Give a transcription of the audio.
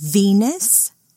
Venus